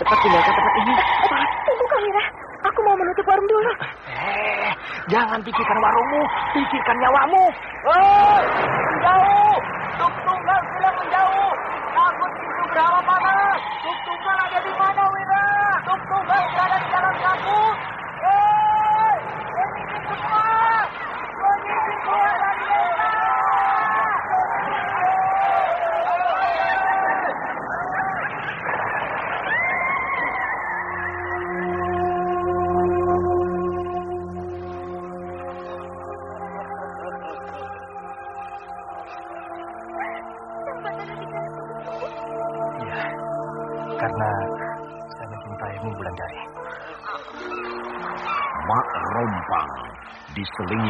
Cepat tinggalkan tempat ini. Cepat. Tunggu Kalira, aku mau menutup warung dulu. Eh, jangan pikirkan warungmu, pikirkan nyawamu. Hei, menjauh.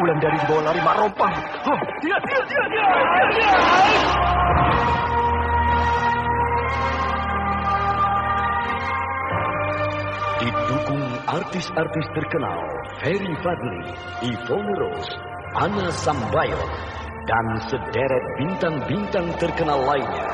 Ulan dari dibawa lari mak rompang. Dia, dia, dia, dia, dia, dia. Didukung artis-artis terkenal Ferry Fadli, Yvonne Rose, Anna Sambayo, dan sederet bintang-bintang terkenal lainnya.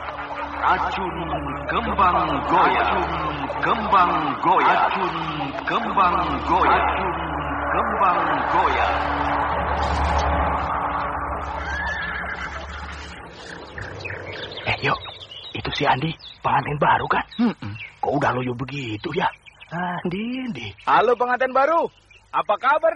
Racun Kembang Goya Racun Kembang Goya Racun Kembang Goya Racun Kembang Goya Eh, yuk. Itu si Andi, pengantin baru kan? Kok udah loyo begitu ya? Andi, Andi. Halo pengantin baru. Apa kabar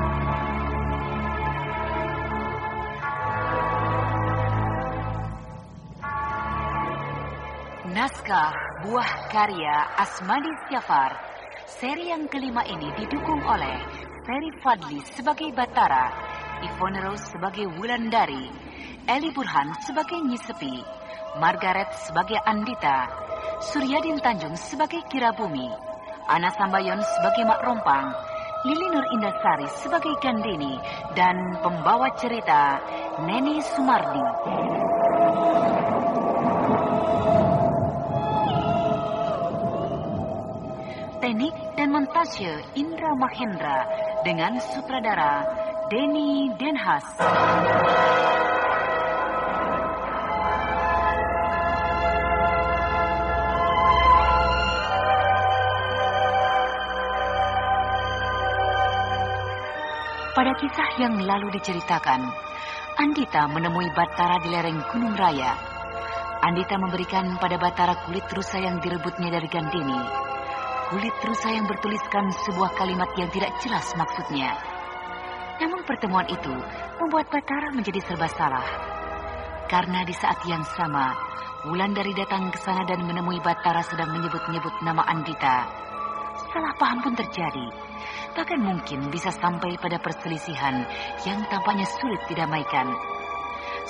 Naskah Buah Karya Asmadi Syafar. Seri yang kelima ini didukung oleh Ferry Fadli sebagai Batara, Ivone Rose sebagai Wulandari, Eli Burhan sebagai Nyisepi, Margaret sebagai Andita, Suryadin Tanjung sebagai Kirabumi, Ana Sambayon sebagai Mak Rompang, Lili Nur Indasari sebagai Gandini, dan pembawa cerita Neni Sumardi. Montase Indra Mahendra dengan sutradara Denny Denhas. Pada kisah yang lalu diceritakan, Andita menemui Batara di lereng Gunung Raya. Andita memberikan pada Batara kulit rusa yang direbutnya dari Gandini. Kulit rusa yang bertuliskan sebuah kalimat yang tidak jelas maksudnya. Namun pertemuan itu membuat Batara menjadi serba salah. Karena di saat yang sama, Wulandari datang ke sana dan menemui Batara sedang menyebut-nyebut nama Andita. Salah paham pun terjadi. Bahkan mungkin bisa sampai pada perselisihan yang tampaknya sulit didamaikan.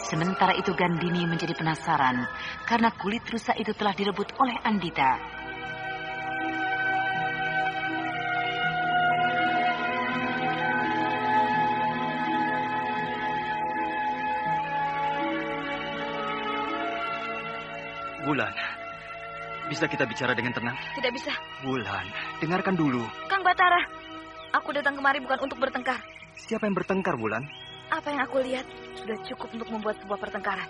Sementara itu Gandini menjadi penasaran karena kulit rusa itu telah direbut oleh Andita. Bulan, bisa kita bicara dengan tenang? Tidak bisa. Bulan, dengarkan dulu. Kang Batara, aku datang kemari bukan untuk bertengkar. Siapa yang bertengkar, Bulan? Apa yang aku lihat sudah cukup untuk membuat sebuah pertengkaran.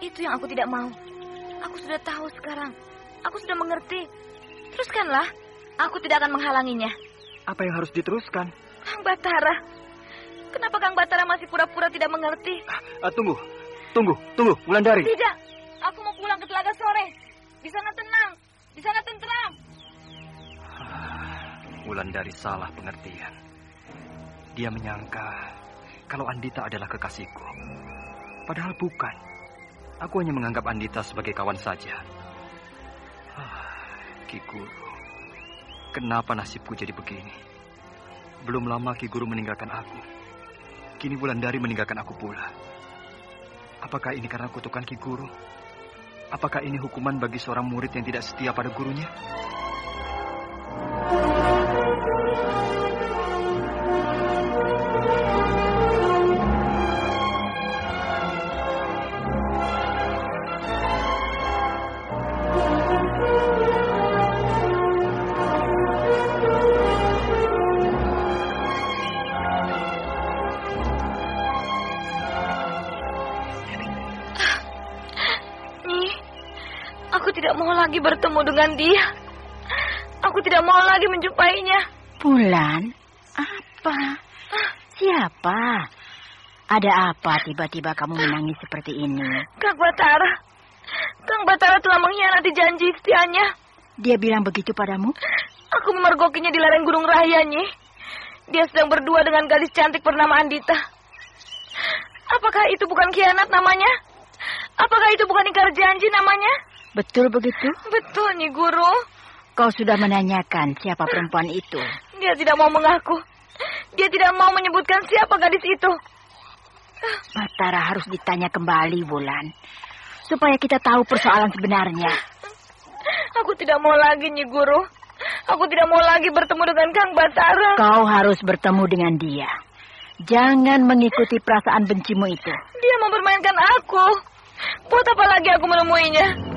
Itu yang aku tidak mau. Aku sudah tahu sekarang. Aku sudah mengerti. Teruskanlah. Aku tidak akan menghalanginya. Apa yang harus diteruskan? Kang Batara, kenapa Kang Batara masih pura-pura tidak mengerti? Ah, tunggu, tunggu, tunggu, Wulandari. Tidak, aku mau pulang ke Telaga Sore. Di sana tenang, di sana tentram. Wulandari salah pengertian. Dia menyangka kalau Andita adalah kekasihku. Padahal bukan. Aku hanya menganggap Andita sebagai kawan saja. Ah, Ki Guru, kenapa nasibku jadi begini? Belum lama Ki Guru meninggalkan aku. Kini Wulandari meninggalkan aku pula. Apakah ini karena kutukan Ki Guru? Apakah ini hukuman bagi seorang murid yang tidak setia pada gurunya? Lagi bertemu dengan dia. Aku tidak mau lagi menjumpainya. Bulan, apa? Siapa? Ada apa tiba-tiba kamu menangis seperti ini? Kang Batara, Kang Batara telah mengkhianati janji setianya. Dia bilang begitu padamu? Aku memergokinya di lereng Gunung Raya, Nyi. Dia sedang berdua dengan gadis cantik bernama Andita. Apakah itu bukan khianat namanya? Apakah itu bukan ingkar janji namanya? Betul begitu? Betul, Nyi Guru. Kau sudah menanyakan siapa perempuan itu? Dia tidak mau mengaku. Dia tidak mau menyebutkan siapa gadis itu. Batara harus ditanya kembali, Bulan. Supaya kita tahu persoalan sebenarnya. Aku tidak mau lagi, Nyi Guru. Aku tidak mau lagi bertemu dengan Kang Batara. Kau harus bertemu dengan dia. Jangan mengikuti perasaan bencimu itu. Dia mempermainkan aku. Buat apa lagi aku menemuinya?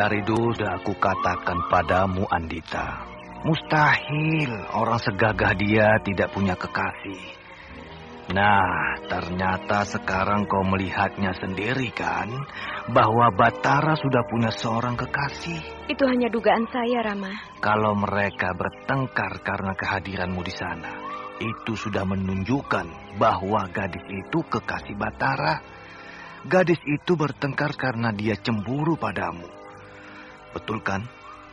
Dari dulu aku katakan padamu, Andita. Mustahil orang segagah dia tidak punya kekasih. Nah, ternyata sekarang kau melihatnya sendiri kan, bahwa Batara sudah punya seorang kekasih. Itu hanya dugaan saya, Rama. Kalau mereka bertengkar karena kehadiranmu di sana, itu sudah menunjukkan bahwa gadis itu kekasih Batara. Gadis itu bertengkar karena dia cemburu padamu. Betul kan?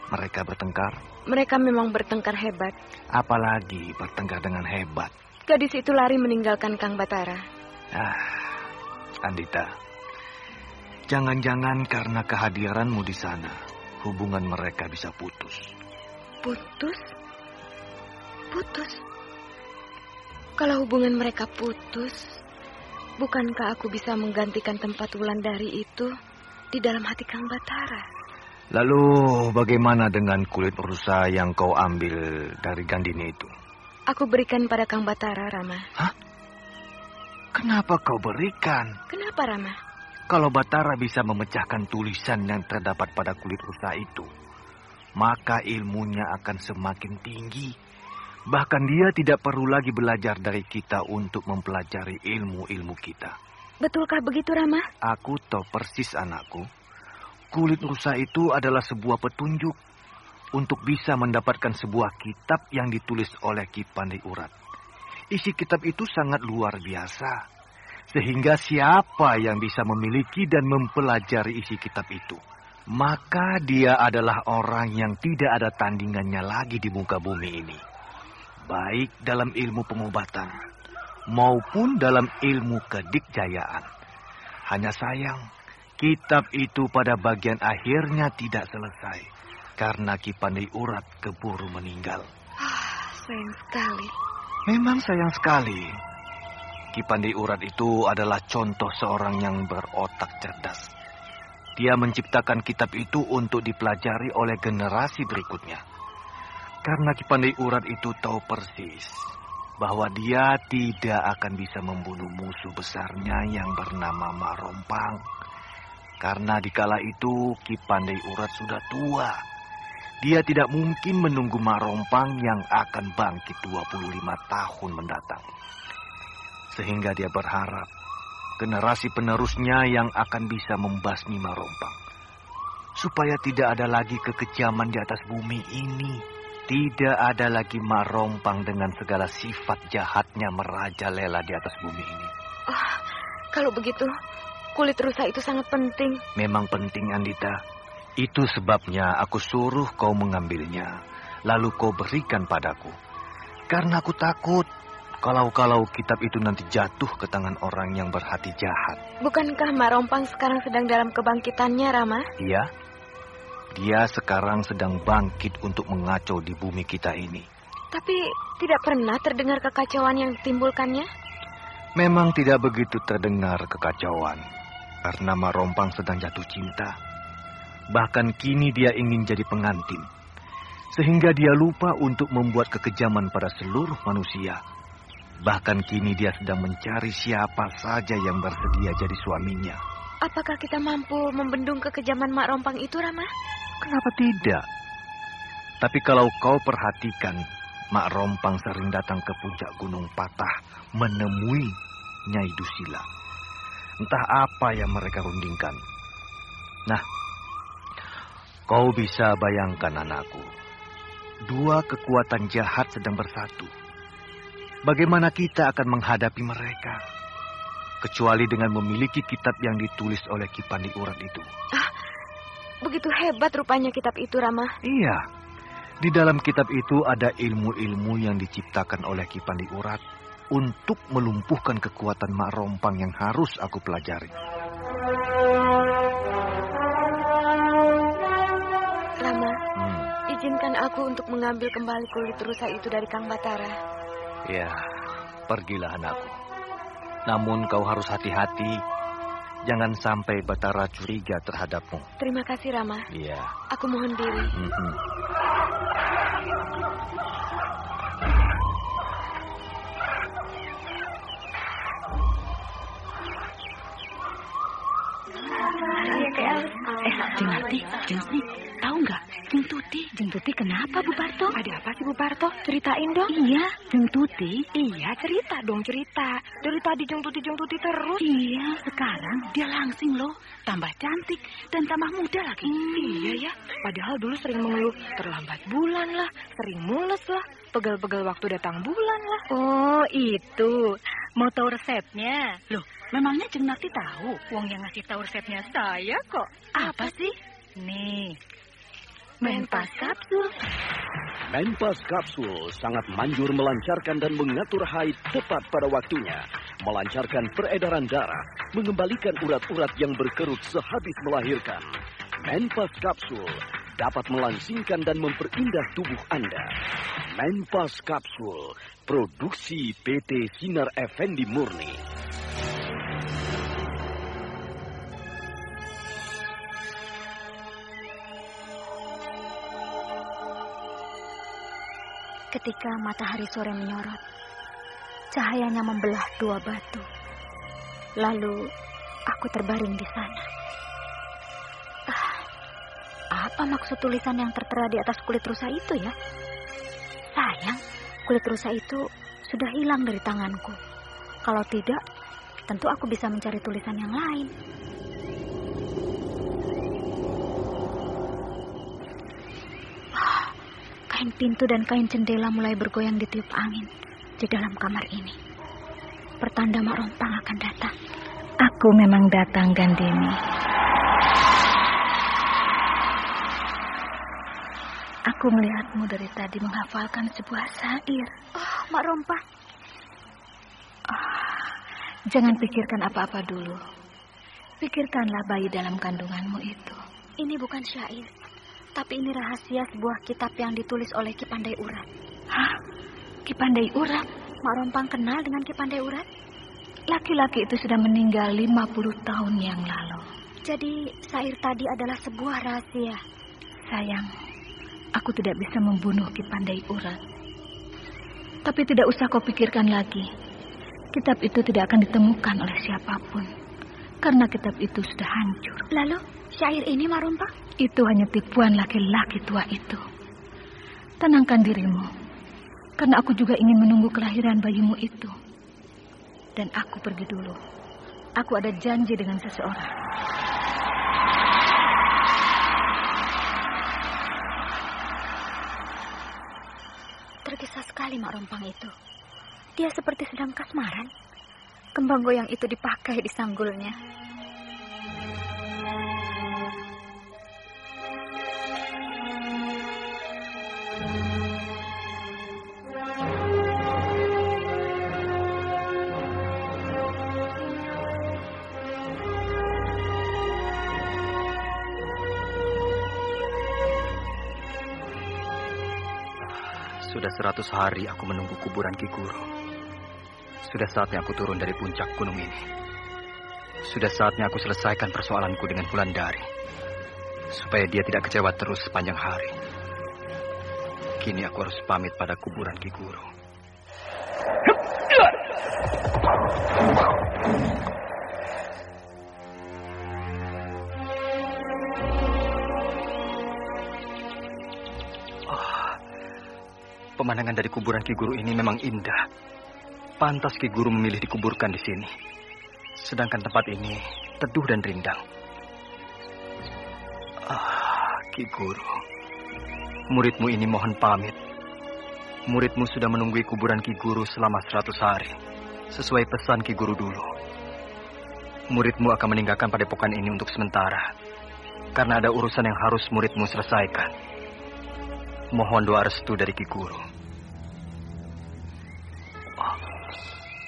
Mereka bertengkar. Mereka memang bertengkar hebat. Apalagi bertengkar dengan hebat. Gadis itu lari meninggalkan Kang Batara. Ah, Andita. Jangan-jangan karena kehadiranmu di sana, hubungan mereka bisa putus. Putus? Putus? Kalau hubungan mereka putus, bukankah aku bisa menggantikan tempat Wulandari itu di dalam hati Kang Batara? Lalu bagaimana dengan kulit rusa yang kau ambil dari Gandini itu? Aku berikan pada Kang Batara, Rama. Hah? Kenapa kau berikan? Kenapa, Rama? Kalau Batara bisa memecahkan tulisan yang terdapat pada kulit rusa itu, maka ilmunya akan semakin tinggi. Bahkan dia tidak perlu lagi belajar dari kita untuk mempelajari ilmu-ilmu kita. Betulkah begitu, Rama? Aku tahu persis anakku. Kulit rusa itu adalah sebuah petunjuk untuk bisa mendapatkan sebuah kitab yang ditulis oleh Ki Pandai Urat. Isi kitab itu sangat luar biasa. Sehingga siapa yang bisa memiliki dan mempelajari isi kitab itu, maka dia adalah orang yang tidak ada tandingannya lagi di muka bumi ini. Baik dalam ilmu pengobatan maupun dalam ilmu kedikjayaan. Hanya sayang, kitab itu pada bagian akhirnya tidak selesai karena Ki Pandai Urat keburu meninggal. Ah, sayang sekali. Memang sayang sekali. Ki Pandai Urat itu adalah contoh seorang yang berotak cerdas. Dia menciptakan kitab itu untuk dipelajari oleh generasi berikutnya. Karena Ki Pandai Urat itu tahu persis bahwa dia tidak akan bisa membunuh musuh besarnya yang bernama Marompang. Karena dikala itu Ki Pandai Urat sudah tua. Dia tidak mungkin menunggu Marompang yang akan bangkit 25 tahun mendatang. Sehingga dia berharap generasi penerusnya yang akan bisa membasmi Marompang. Supaya tidak ada lagi kekejaman di atas bumi ini. Tidak ada lagi Marompang dengan segala sifat jahatnya merajalela di atas bumi ini. Oh, kalau begitu, kulit rusa itu sangat penting. Memang penting, Andita. Itu sebabnya aku suruh kau mengambilnya, lalu kau berikan padaku. Karena aku takut kalau-kalau kitab itu nanti jatuh ke tangan orang yang berhati jahat. Bukankah Marompang sekarang sedang dalam kebangkitannya, Rama? Iya. Dia sekarang sedang bangkit untuk mengacau di bumi kita ini. Tapi tidak pernah terdengar kekacauan yang ditimbulkannya? Memang tidak begitu terdengar kekacauan. Karena Marompang sedang jatuh cinta. Bahkan kini dia ingin jadi pengantin. Sehingga dia lupa untuk membuat kekejaman pada seluruh manusia. Bahkan kini dia sedang mencari siapa saja yang bersedia jadi suaminya. Apakah kita mampu membendung kekejaman Mak Rompang itu, Rama? Kenapa tidak? Tapi kalau kau perhatikan, Mak Rompang sering datang ke puncak Gunung Patah menemui Nyai Dusila. Entah apa yang mereka rundingkan. Nah, kau bisa bayangkan anakku. Dua kekuatan jahat sedang bersatu. Bagaimana kita akan menghadapi mereka? Kecuali dengan memiliki kitab yang ditulis oleh Ki Pandi Urat itu. Ah, begitu hebat rupanya kitab itu, Rama. Iya. Di dalam kitab itu ada ilmu-ilmu yang diciptakan oleh Ki Pandi Urat untuk melumpuhkan kekuatan Mak Rompang yang harus aku pelajari. Rama, Hmm. izinkan aku untuk mengambil kembali kulit rusa itu dari Kang Batara. Ya, pergilah anakku. Namun kau harus hati-hati. Jangan sampai Batara curiga terhadapmu. Terima kasih, Rama. Iya. Aku mohon diri. Mhm. Eh, Jeng Ati, Jeng Sni, tahu nggak? Jeng Tuti. Jeng Tuti kenapa, Bu Parto? Ada apa sih, Bu Parto? Ceritain dong. Iya, Jeng Tuti. Iya, cerita dong, cerita. Dari tadi Jeng Tuti, Jeng Tuti terus. Iya, sekarang dia langsing loh. Tambah cantik dan tambah muda lagi. Iya ya, padahal dulu sering mengeluh terlambat bulan lah, sering mules lah, Pegel-pegel waktu datang bulan lah. Oh, itu. Mau tahu resepnya? Loh, memangnya Jeng Nakti tahu? Wong yang ngasih tahu resepnya saya kok. Apa sih? Nih. Menpas kapsul. Menpas Kapsul sangat manjur melancarkan dan mengatur haid tepat pada waktunya, melancarkan peredaran darah, mengembalikan urat-urat yang berkerut sehabis melahirkan. Menpas Kapsul dapat melangsingkan dan memperindah tubuh Anda. Menpas Kapsul, produksi PT Sinar Effendi Murni. Ketika matahari sore menyorot, cahayanya membelah dua batu. Lalu aku terbaring di sana. Ah, apa maksud tulisan yang tertera di atas kulit rusa itu ya? Sayang, kulit rusa itu sudah hilang dari tanganku. Kalau tidak, tentu aku bisa mencari tulisan yang lain. Kain pintu dan kain jendela mulai bergoyang ditiup angin di dalam kamar ini. Pertanda Mak Rompang akan datang. Aku memang datang, Gandini. Aku melihatmu dari tadi menghafalkan sebuah syair. Oh, Mak Rompang. Ah, jangan pikirkan apa-apa dulu. Pikirkanlah bayi dalam kandunganmu itu. Ini bukan syair, tapi ini rahasia sebuah kitab yang ditulis oleh Ki Pandai Urat. Hah? Ki Pandai Urat? Mak Rompang kenal dengan Ki Pandai Urat? Laki-laki itu sudah meninggal 50 tahun yang lalu. Jadi syair tadi adalah sebuah rahasia. Sayang, aku tidak bisa membunuh Ki Pandai Urat. Tapi tidak usah kau pikirkan lagi. Kitab itu tidak akan ditemukan oleh siapa pun. Karena kitab itu sudah hancur. Lalu, syair ini Mak Rompang? Itu hanya tipuan laki-laki tua itu. Tenangkan dirimu. Karena aku juga ingin menunggu kelahiran bayimu itu. Dan aku pergi dulu. Aku ada janji dengan seseorang. Tergesa sekali Mak Rompang itu. Dia seperti sedang kasmaran. Kembang goyang itu dipakai di sanggulnya. Sudah seratus hari aku menunggu kuburan Ki Guru. Sudah saatnya aku turun dari puncak gunung ini. Sudah saatnya aku selesaikan persoalanku dengan Wulandari. Supaya dia tidak kecewa terus sepanjang hari. Kini aku harus pamit pada kuburan Ki Guru. Pemandangan dari kuburan Ki Guru ini memang indah. Pantas Ki Guru memilih dikuburkan di sini. Sedangkan tempat ini teduh dan rindang. Ah, Ki Guru. Muridmu ini mohon pamit. Muridmu sudah menunggui kuburan Ki Guru selama seratus hari. Sesuai pesan Ki Guru dulu. Muridmu akan meninggalkan padepokan ini untuk sementara. Karena ada urusan yang harus muridmu selesaikan. Mohon doa restu dari Ki Guru.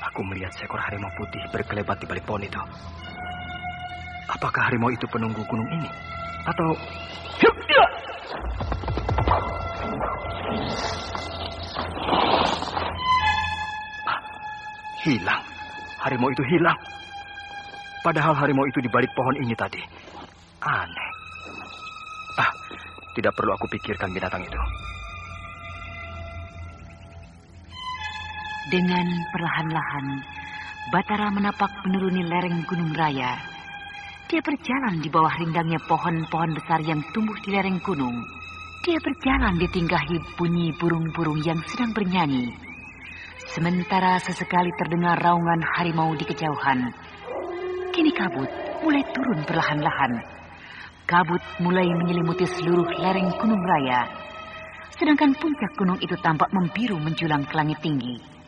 Aku melihat seekor harimau putih berkelebat di balik pohon itu. Apakah harimau itu penunggu gunung ini? Atau... Ah, hilang. Harimau itu hilang. Padahal harimau itu di balik pohon ini tadi. Aneh. Ah, tidak perlu aku pikirkan binatang itu. Dengan perlahan-lahan, Batara menapak menuruni lereng Gunung Raya. Dia berjalan di bawah rindangnya pohon-pohon besar yang tumbuh di lereng gunung. Dia berjalan ditinggahi bunyi burung-burung yang sedang bernyanyi. Sementara sesekali terdengar raungan harimau di kejauhan. Kini kabut mulai turun perlahan-lahan. Kabut mulai menyelimuti seluruh lereng Gunung Raya. sedangkan puncak gunung itu tampak membiru menjulang ke langit tinggi.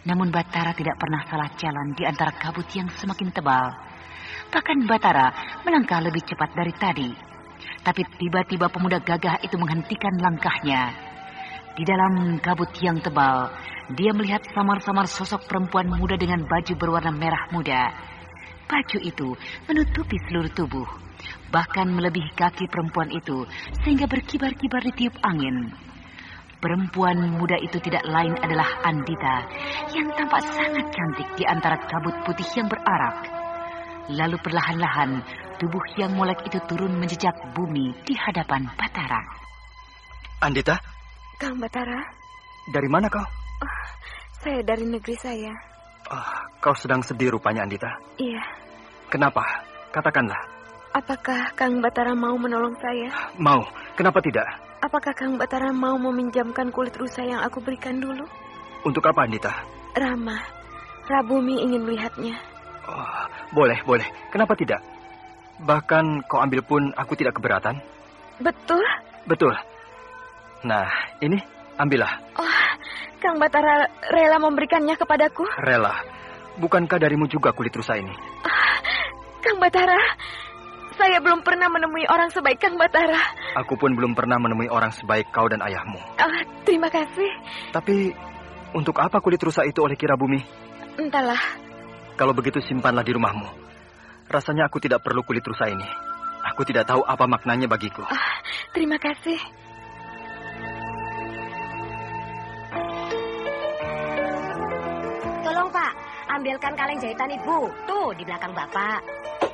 Namun Batara tidak pernah salah jalan di antara kabut yang semakin tebal. Bahkan Batara melangkah lebih cepat dari tadi. Tapi tiba-tiba pemuda gagah itu menghentikan langkahnya. Di dalam kabut yang tebal, dia melihat samar-samar sosok perempuan muda dengan baju berwarna merah muda. Baju itu menutupi seluruh tubuh, bahkan melebihi kaki perempuan itu sehingga berkibar-kibar ditiup angin. Perempuan muda itu tidak lain adalah Andita yang tampak sangat cantik di antara kabut putih yang berarak. Lalu perlahan-lahan tubuh yang molek itu turun menjejak bumi di hadapan Batara. Andita? Kang Batara? Dari mana kau? Oh, saya dari negeri saya. Oh, kau sedang sedih rupanya, Andita. Iya. Kenapa? Katakanlah. Apakah Kang Batara mau menolong saya? Mau. Kenapa tidak? Apakah Kang Batara mau meminjamkan kulit rusa yang aku berikan dulu? Untuk apa, Andita? Rama, Rabumi ingin melihatnya. Oh, boleh, boleh. Kenapa tidak? Bahkan kau ambil pun aku tidak keberatan. Betul? Betul. Nah, ini ambillah. Oh, Kang Batara rela memberikannya kepadaku? Rela. Bukankah darimu juga kulit rusa ini? Oh, Kang Batara, saya belum pernah menemui orang sebaik Kang Batara. Aku pun belum pernah menemui orang sebaik kau dan ayahmu. Oh, terima kasih. Tapi, untuk apa kulit rusa itu oleh Kira Bumi? Entahlah. Kalau begitu simpanlah di rumahmu. Rasanya aku tidak perlu kulit rusa ini. Aku tidak tahu apa maknanya bagiku. Oh, terima kasih. Tolong Pak, ambilkan kaleng jahitan Ibu. Tuh, di belakang Bapak.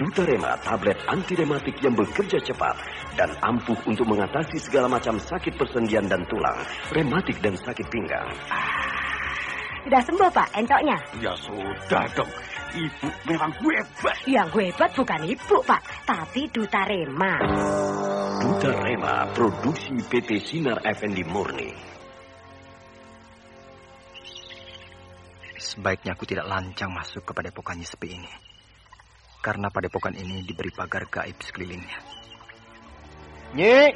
Dutarema, tablet anti rematik yang bekerja cepat dan ampuh untuk mengatasi segala macam sakit persendian dan tulang, rematik dan sakit pinggang. Sudah sembuh, Pak, encoknya? Ya sudah dong. Ibu memang hebat. Yang hebat bukan ibu, Pak, tapi Dutarema. Dutarema, produksi PT Sinar Effendi Murni. Sebaiknya aku tidak lancang masuk ke padepokan sepi ini. Karena padepokan ini diberi pagar gaib sekelilingnya. Nyi,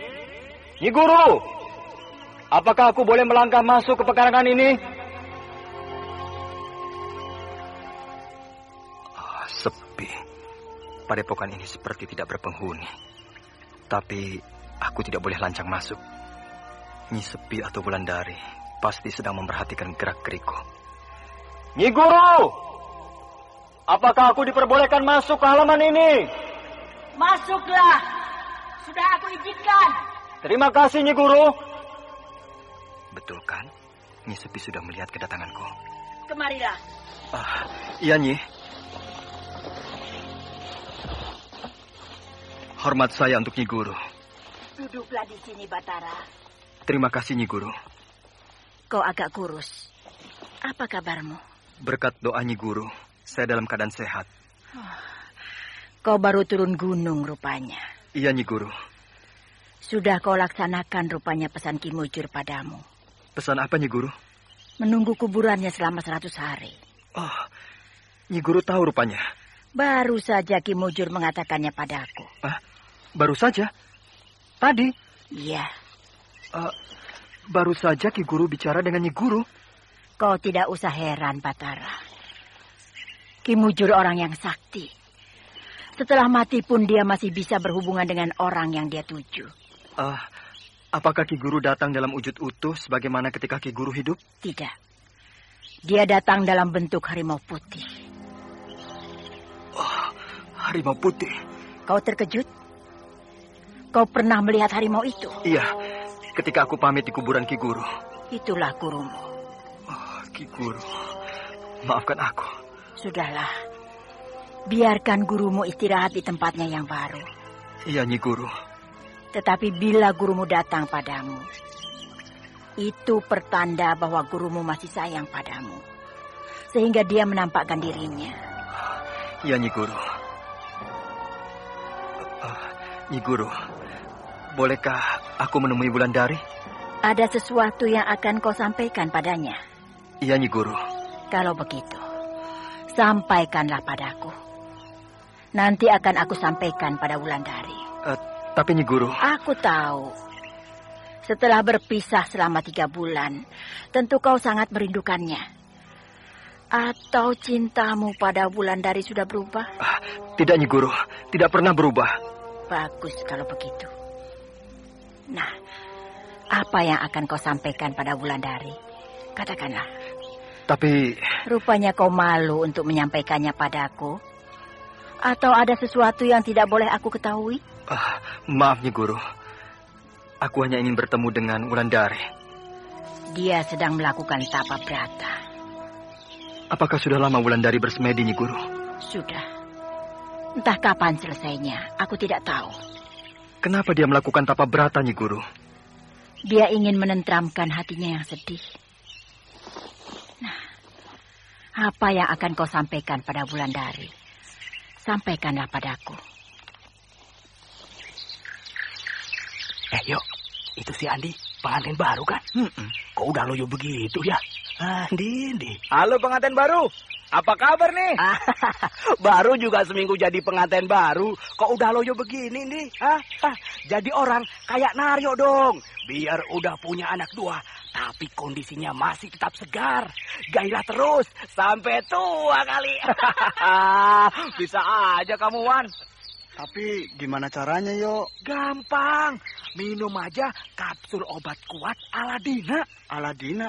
Nyi Guru, apakah aku boleh melangkah masuk ke pekarangan ini? Oh, sepi. Padepokan ini seperti tidak berpenghuni. Tapi aku tidak boleh lancang masuk. Nyi Sepi atau Wulandari pasti sedang memperhatikan gerak-gerikku. Nyi Guru, apakah aku diperbolehkan masuk ke halaman ini? Masuklah. Sudah aku izinkan. Terima kasih Nyi Guru. Betul kan? Nyi Sepi sudah melihat kedatanganku. Kemarilah. Ah, iya Nyi. Hormat saya untuk Nyi Guru. Duduklah di sini, Batara. Terima kasih Nyi Guru. Kau agak kurus. Apa kabarmu? Berkat doa Nyi Guru, saya dalam keadaan sehat. Kau baru turun gunung rupanya. Iya Nyi Guru. Sudah kau laksanakan rupanya pesan Kimujur padamu. Pesan apa Nyi Guru? Menunggu kuburannya selama seratus hari. Oh, Nyi Guru tahu rupanya. Baru saja Kimujur mengatakannya padaku. Ah, baru saja? Tadi? Iya. Uh, baru saja Ki Guru bicara dengan Nyi Guru. Kau tidak usah heran, Batara. Kimujur orang yang sakti. Setelah mati pun dia masih bisa berhubungan dengan orang yang dia tuju. Uh, apakah Ki Guru datang dalam wujud utuh sebagaimana ketika Ki Guru hidup? Tidak. Dia datang dalam bentuk harimau putih. Oh, harimau putih. Kau terkejut? Kau pernah melihat harimau itu? Iya, ketika aku pamit di kuburan Ki Guru. Itulah gurumu. Oh, Ki Guru, maafkan aku. Sudahlah. Biarkan gurumu istirahat di tempatnya yang baru. Iya, Nyi Guru. Tetapi bila gurumu datang padamu, Itu pertanda bahwa gurumu masih sayang padamu. Sehingga dia menampakkan dirinya. Iya, Nyi Guru. Uh, Nyi Guru, bolehkah aku menemui Wulandari? Ada sesuatu yang akan kau sampaikan padanya. Iya, Nyi Guru. Kalau begitu, sampaikanlah padaku. Nanti akan aku sampaikan pada Wulandari. Uh, tapi Nyi Guru... Aku tahu setelah berpisah selama tiga bulan, tentu kau sangat merindukannya. Atau cintamu pada bulan dari sudah berubah? Ah, tidak, Nyi Guru. Tidak pernah berubah. Bagus kalau begitu. Nah, apa yang akan kau sampaikan pada bulan dari? Katakanlah. Tapi... Rupanya kau malu untuk menyampaikannya padaku. Atau ada sesuatu yang tidak boleh aku ketahui? Ah, maaf, Nyi Guru. Aku hanya ingin bertemu dengan Wulandari. Dia sedang melakukan tapa berata. Apakah sudah lama Wulandari bersemedi, Nyi Guru? Sudah. Entah kapan selesainya, aku tidak tahu. Kenapa dia melakukan tapa berata, Nyi Guru? Dia ingin menentramkan hatinya yang sedih. Apa yang akan kau sampaikan pada Wulandari? Sampaikanlah padaku. Eh, yuk. Itu si Andi, pengantin baru kan? Hmm -mm. Kok udah loyo begitu ya? Andi, Andi. Halo pengantin baru. Apa kabar nih? baru juga seminggu jadi pengantin baru. Kok udah loyo begini nih? Hah? Jadi orang kayak Naryo dong. Biar udah punya anak dua, tapi kondisinya masih tetap segar. Gairah terus sampai tua kali. Bisa aja kamu, Wan. Tapi gimana caranya, yo? Gampang. Minum aja kapsul obat kuat Aladina. Aladina?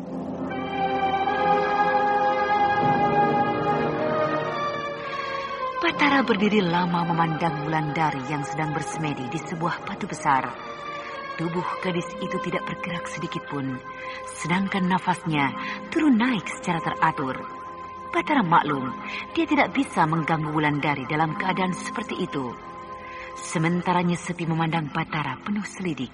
Batara berdiri lama memandang Wulandari yang sedang bersemedi di sebuah batu besar. Tubuh gadis itu tidak bergerak sedikit pun, sedangkan nafasnya turun naik secara teratur. Batara maklum, dia tidak bisa mengganggu Wulandari dalam keadaan seperti itu. Sementara Nyesepi memandang Batara penuh selidik.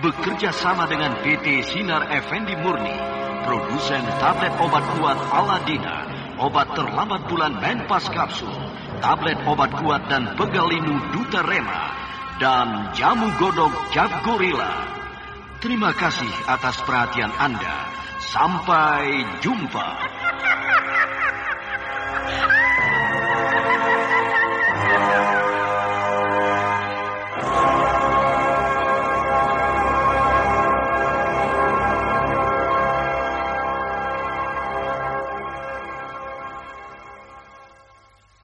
bekerja sama dengan PT Sinar Effendi Murni. Produsen tablet obat kuat Aladina obat terlambat bulan Menpas Kapsul. Tablet obat kuat dan pegalinu Duta Rema. Dan jamu godok Jab Gorilla. Terima kasih atas perhatian Anda. Sampai jumpa.